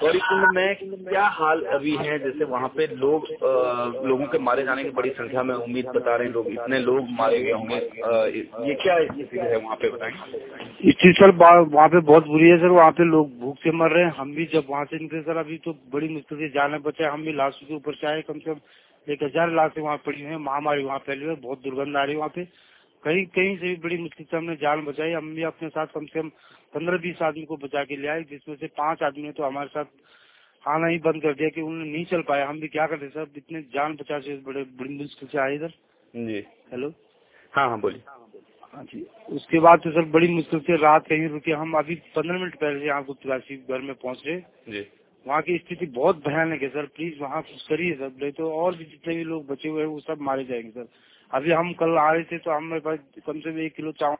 गौरीकुंड में क्या हाल अभी है? जैसे वहाँ पे लोग आ, लोगों के मारे जाने की बड़ी संख्या में उम्मीद बता रहे हैं लोग। इतने लोग मारे गए होंगे। ये क्या स्थिति है वहाँ पे बताएँ? स्थिति सर वहाँ पे बहुत बुरी है सर। वहाँ पे लोग भूख से मर रहे हैं। हम भी जब वहाँ से निकले सर अभी तो बड़ी मुश्किल से जाने बचे हम भी लाशों के ऊपर से आए। कम से कम एक हज़ार लाशें वहाँ पड़ी हुई है। महामारी वहाँ फैली हुई है। बहुत दुर्गंध आ रही है वहाँ पे। कहीं कहीं से भी बड़ी मुश्किल से हमने जान बचाई। हम भी अपने साथ कम से कम पंद्रह बीस आदमी को बचा के ले आए जिसमें से पाँच आदमी तो हमारे साथ आना ही बंद कर दिया कि उन्होंने नहीं चल पाया। हम भी क्या करते सर इतने जान बचा से बड़े बड़ी मुश्किल से आए इधर। जी। हेलो? हाँ हाँ बोलिए। हाँ जी। उसके बाद तो सर बड़ी मुश्किल से रात कहीं रुके। हम अभी पंद्रह मिनट पहले यहाँ गुप्तवासी घर में पहुँच। रहे जी। वहाँ की स्थिति बहुत भयानक है, सर। प्लीज़ वहाँ कुछ करिए सर नहीं तो और भी जितने भी लोग बचे हुए हैं, वो सब मारे जाएँगे, सर। अभी हम कल आ रहे थे तो हमारे पास कम से कम एक किलो चावल